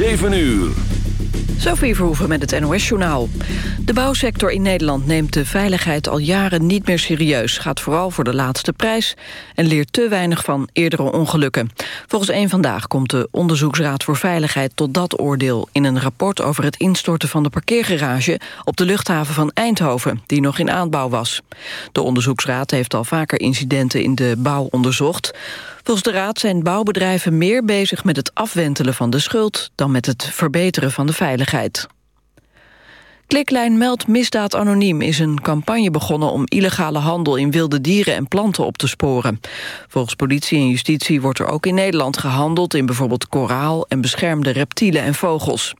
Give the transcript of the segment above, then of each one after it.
7 uur. Sophie Verhoeven met het NOS-journaal. De bouwsector in Nederland neemt de veiligheid al jaren niet meer serieus. Gaat vooral voor de laatste prijs en leert te weinig van eerdere ongelukken. Volgens één Vandaag komt de Onderzoeksraad voor Veiligheid tot dat oordeel... in een rapport over het instorten van de parkeergarage... op de luchthaven van Eindhoven, die nog in aanbouw was. De Onderzoeksraad heeft al vaker incidenten in de bouw onderzocht... Volgens de Raad zijn bouwbedrijven meer bezig met het afwentelen van de schuld... dan met het verbeteren van de veiligheid. Kliklijn Meld Misdaad Anoniem is een campagne begonnen om illegale handel in wilde dieren en planten op te sporen. Volgens politie en justitie wordt er ook in Nederland gehandeld in bijvoorbeeld koraal en beschermde reptielen en vogels.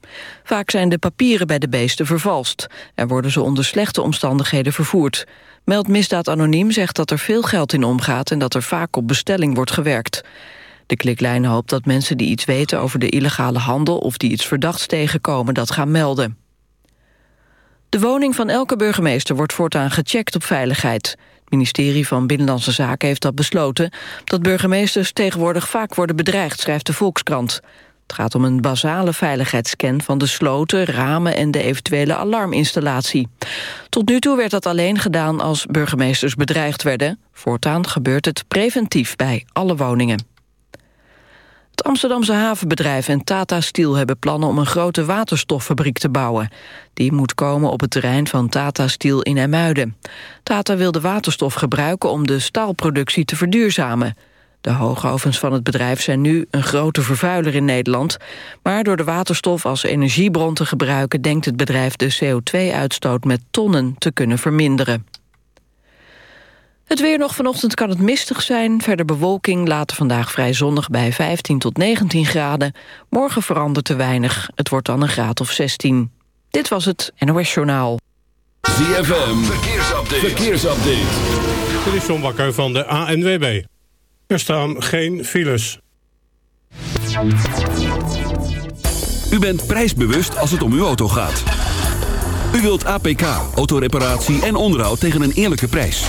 Vaak zijn de papieren bij de beesten vervalst en worden ze onder slechte omstandigheden vervoerd. Meld Misdaad Anoniem zegt dat er veel geld in omgaat... en dat er vaak op bestelling wordt gewerkt. De kliklijn hoopt dat mensen die iets weten over de illegale handel... of die iets verdachts tegenkomen, dat gaan melden. De woning van elke burgemeester wordt voortaan gecheckt op veiligheid. Het ministerie van Binnenlandse Zaken heeft dat besloten... dat burgemeesters tegenwoordig vaak worden bedreigd, schrijft de Volkskrant. Het gaat om een basale veiligheidsscan van de sloten, ramen en de eventuele alarminstallatie. Tot nu toe werd dat alleen gedaan als burgemeesters bedreigd werden. Voortaan gebeurt het preventief bij alle woningen. Het Amsterdamse havenbedrijf en Tata Steel hebben plannen om een grote waterstoffabriek te bouwen. Die moet komen op het terrein van Tata Steel in Emuiden. Tata wil de waterstof gebruiken om de staalproductie te verduurzamen. De hoogovens van het bedrijf zijn nu een grote vervuiler in Nederland. Maar door de waterstof als energiebron te gebruiken... denkt het bedrijf de CO2-uitstoot met tonnen te kunnen verminderen. Het weer nog vanochtend kan het mistig zijn. Verder bewolking, later vandaag vrij zonnig bij 15 tot 19 graden. Morgen verandert te weinig. Het wordt dan een graad of 16. Dit was het NOS Journaal. ZFM, verkeersupdate. verkeersupdate. Dit is John Bakker van de ANWB. Er staan geen files. U bent prijsbewust als het om uw auto gaat. U wilt APK, autoreparatie en onderhoud tegen een eerlijke prijs.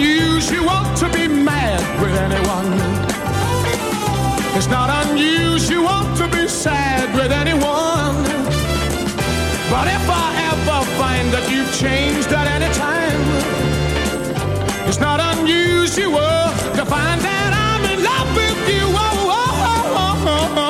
Unusual to be mad with anyone. It's not unusual to be sad with anyone. But if I ever find that you've changed at any time, it's not unusual to find that I'm in love with you. Oh, oh, oh, oh, oh, oh.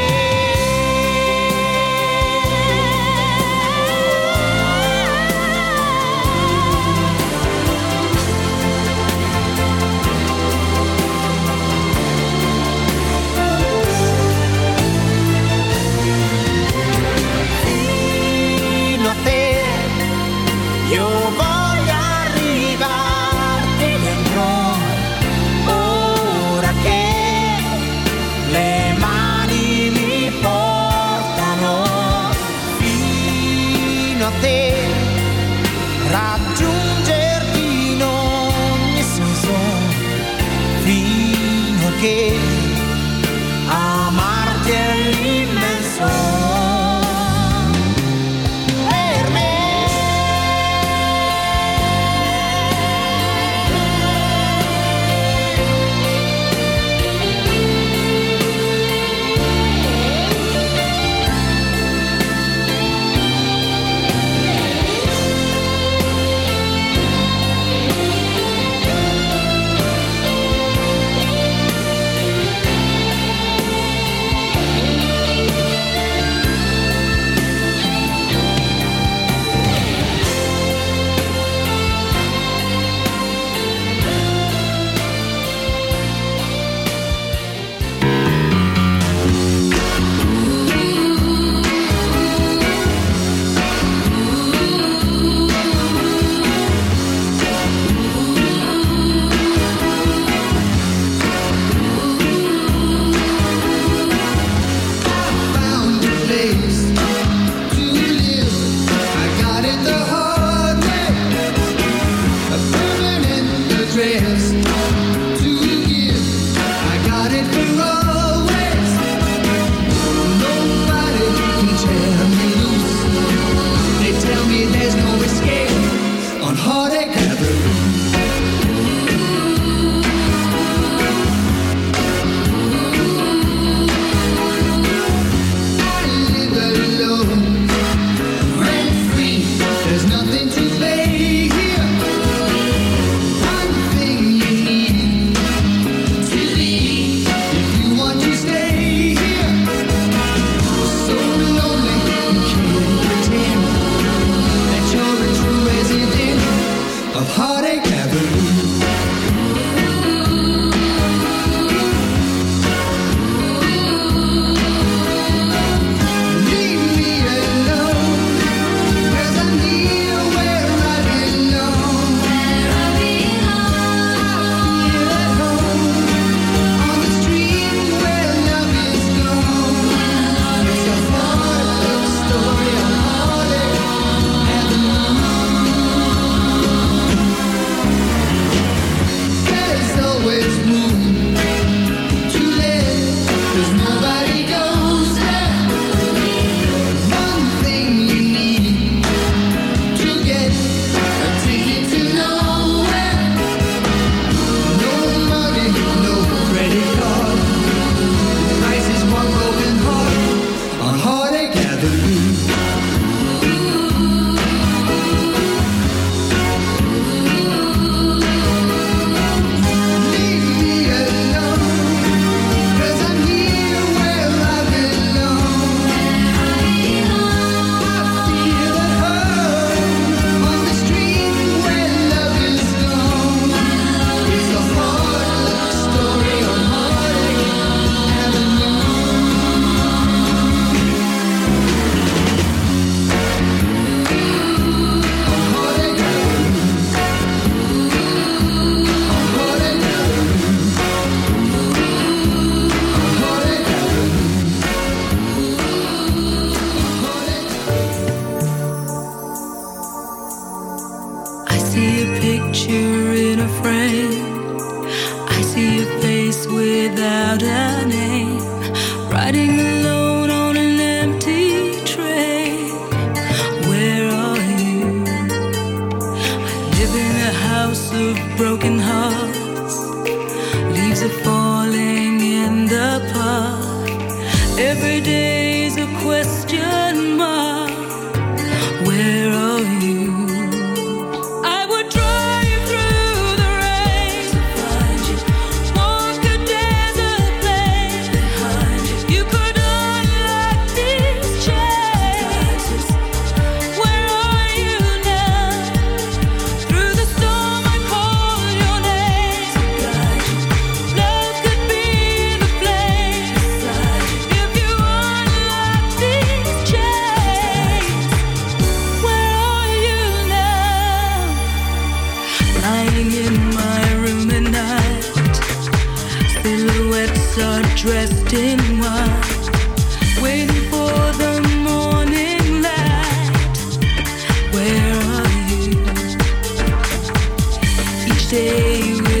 dress stay with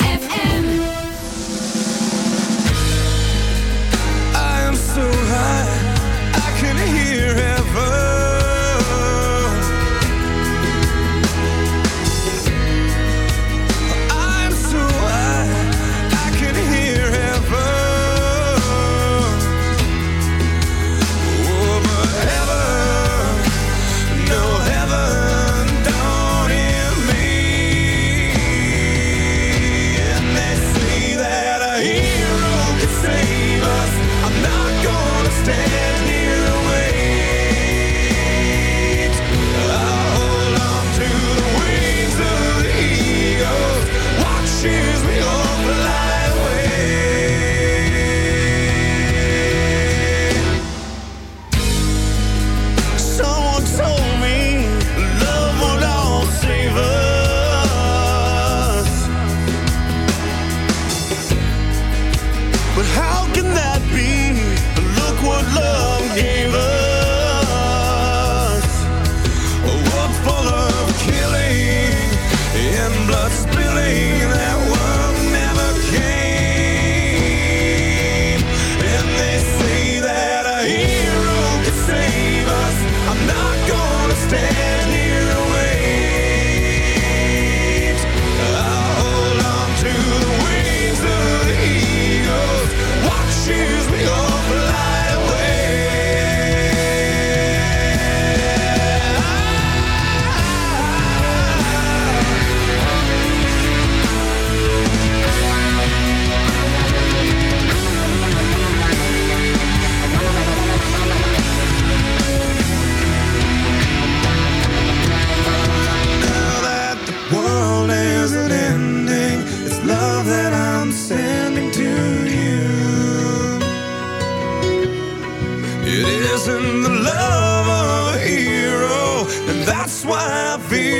love that I'm sending to you. It isn't the love of a hero, and that's why I feel.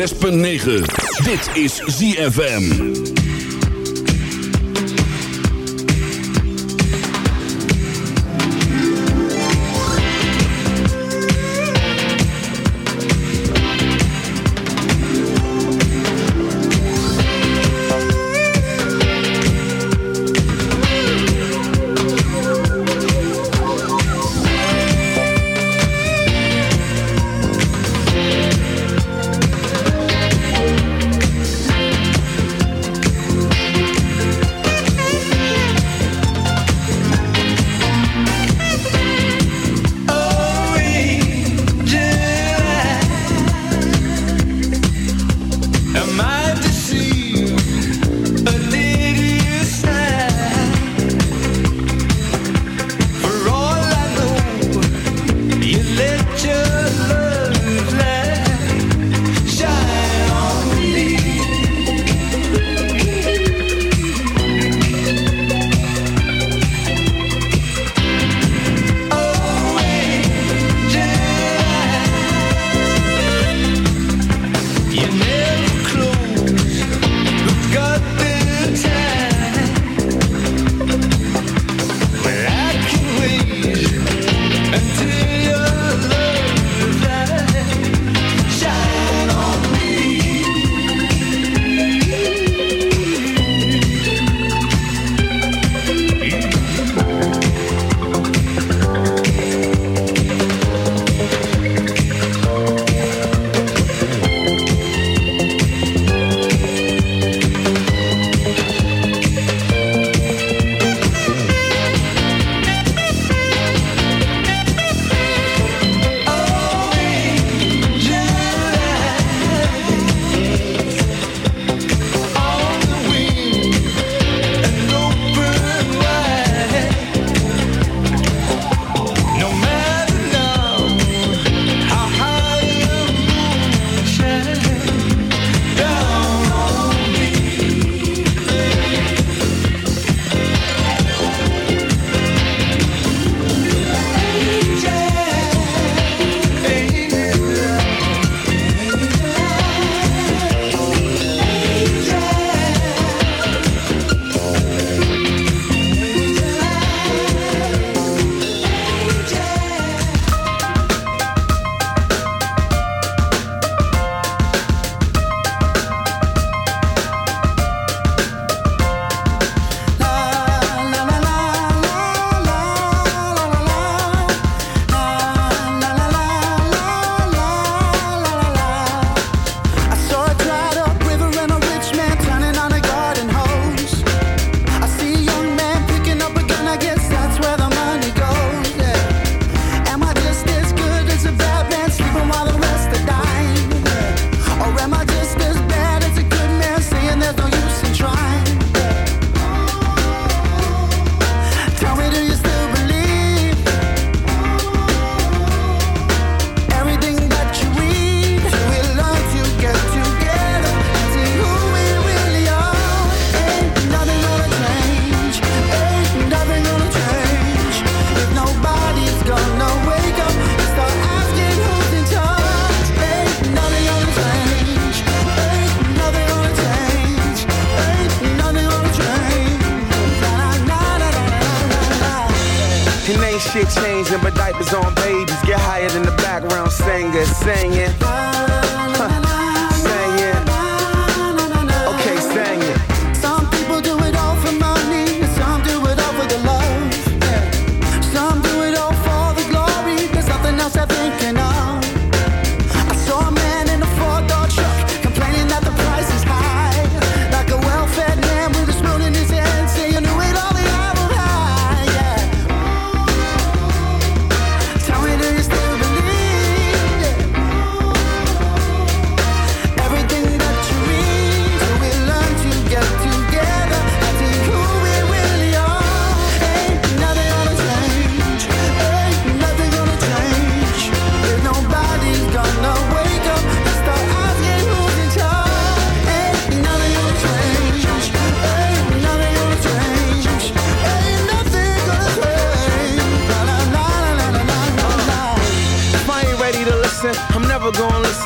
106.9. Dit is ZFM.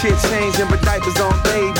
Shit changing, but diapers on baby.